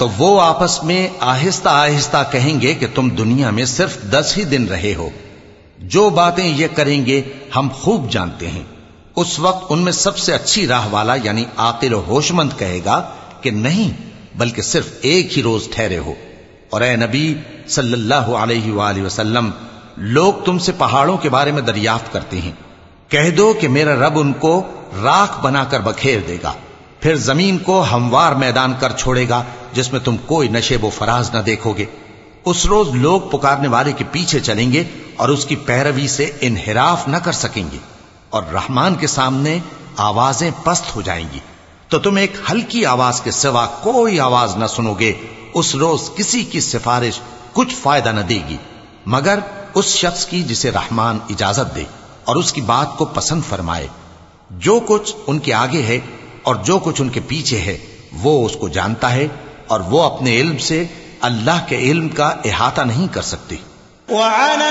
तो वो आपस में आहिस्ता आहिस्ता कहेंगे कि तुम दुनिया में सिर्फ़ दस ही दिन रहे हो। जो बातें ये करेंगे, हम खूब जानते हैं। उस वक्त उनमें सबसे अच्छी राह वाला, यानी आकिल होशमंद कहेगा कि नहीं, बल्कि सिर्फ़ एक ही रोज ठहरे हो। और ए नबी सल्लल्लाहु अलैहि वसल्लम, लोग तुमसे पहाड़ों के बारे में दरियाफ्त करते हैं। कह दो कि मेरा रब उनको राख बनाकर बखेर देगा। फिर ज़मीन को हमवार मैदान कर छोड़ेगा, जिसमें तुम कोई नशेबो फराज न देखोगे। उस रोज लोग पुकारने वाले के पीछे चलेंगे और उसकी पैरवी से इनहिराफ न कर सकेंगे और रहमान के सामने आवाज़ें पस्त हो जाएँगी। तो तुम एक हल्की आवाज़ के सिवा कोई आवाज़ न सुनोगे। उस रोज किसी की सिफारिश कुछ फ़ायदा न देगी। मगर उस शख्स की जिसे रहमान इजाज़त दे और उसकी बात को पसंद फरमाए। जो कुछ उनके आगे है और जो कुछ उनके पीछे है, वो उसको जानता है और वो अपने इल्म से अल्लाह के इल्म का अहाता नहीं कर सकते। वक़द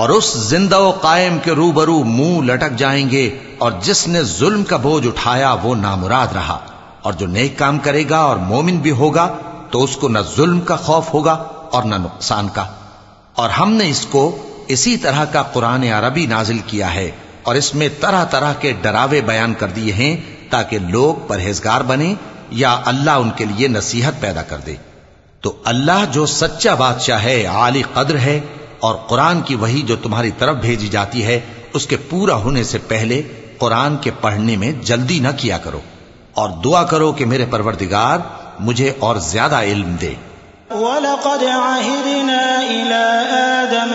और उस जिंदा व कायम के रूबरू मुंह लटक जाएंगे और जिसने जुल्म का बोझ उठाया वो नामुराद रहा और जो नेक काम करेगा और मोमिन भी होगा तो उसको न जुल्म का खौफ होगा और न नुकसान का और हमने इसको इसी तरह का कुरान अरबी नाजिल किया है और इसमें तरह तरह के डरावे बयान कर दिए हैं ताकि लोग परहेजगार बने या अल्लाह उनके लिए नसीहत पैदा कर दे। तो अल्लाह जो सच्चा बादशाह है, आली कद्र है और कुरान की वही जो तुम्हारी तरफ़ भेजी जाती है, उसके पूरा होने से पहले कुरान के पढ़ने में जल्दी न किया करो और दुआ करो कि मेरे परवरदिगार मुझे और ज़्यादा इल्म दे। वलक़द आहिदना इला आदम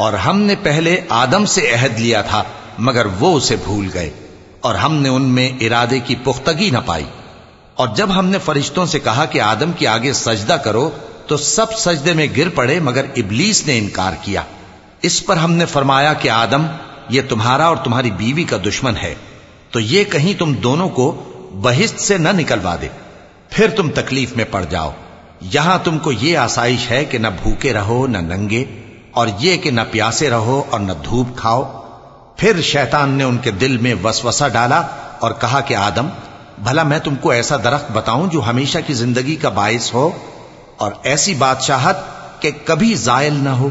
और हमने पहले आदम से अहद लिया था मगर वो उसे भूल गए और हमने उनमें इरादे की पुख्तगी न पाई और जब हमने फरिश्तों से कहा कि आदम के आगे सजदा करो तो सब सजदे में गिर पड़े, मगर इबलीस ने इनकार किया। इस पर हमने फरमाया कि आदम, ये तुम्हारा और तुम्हारी बीवी का दुश्मन है। तो ये कहीं तुम दोनों को बहिस्त से न निकलवा दे। फिर तुम तकलीफ़ में पड़ जाओ। यहाँ तुमको ये आसाइश है कि न भूखे रहो, न नंगे, और ये कि न प्यासे रहो और न धूप खाओ। फिर शैतान ने उनके दिल में वसवसा डाला और कहा कि आदम, भला मैं तुमको ऐसा दरख्त बताऊँ जो हमेशा की ज़िंदगी का बायस हो और ऐसी बादशाहत कि कभी जायल न हो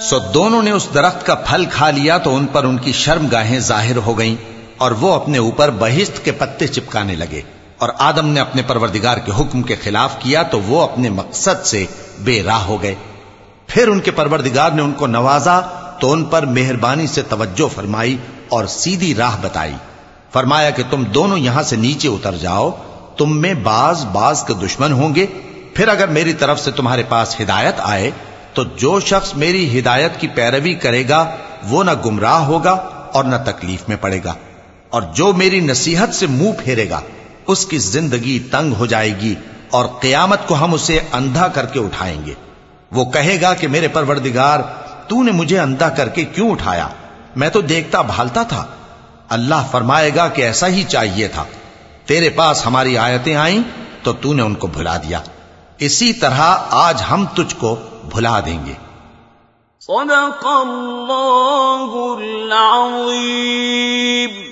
सो दोनों ने उस दरख्त का फल खा लिया तो उन पर उनकी शर्म गाहें ज़ाहिर हो गईं और वो अपने ऊपर बहिस्त के पत्ते चिपकाने लगे और आदम ने अपने परवरदिगार के हुक्म के खिलाफ किया तो वो अपने मकसद से बेराह हो गए। फिर उनके परवरदिगार ने उनको नवाजा तो उन पर मेहरबानी से तवज्जो फरमाई और सीधी राह बताई। फरमाया कि तुम दोनों यहाँ से नीचे उतर जाओ, तुम में बाज बाज के दुश्मन होंगे फिर अगर मेरी तरफ़ से तुम्हारे पास हिदायत आए तो जो शख्स मेरी हिदायत की पैरवी करेगा, वो ना गुमराह होगा और न तकलीफ़ में पड़ेगा। और जो मेरी नसीहत से मुँह फेरेगा, उसकी ज़िंदगी तंग हो जाएगी और कयामत को हम उसे अंधा करके उठाएँगे। वो कहेगा कि मेरे परवरदिगार, तूने मुझे अंधा करके क्यों उठाया? मैं तो देखता भालता था। अल्लाह फरमाएगा कि ऐसा ही चाहिए था। तेरे पास हमारी आयतें आईं तो तूने उनको भुला दिया। इसी तरह आज हम तुझको भुला देंगे। अज़ीम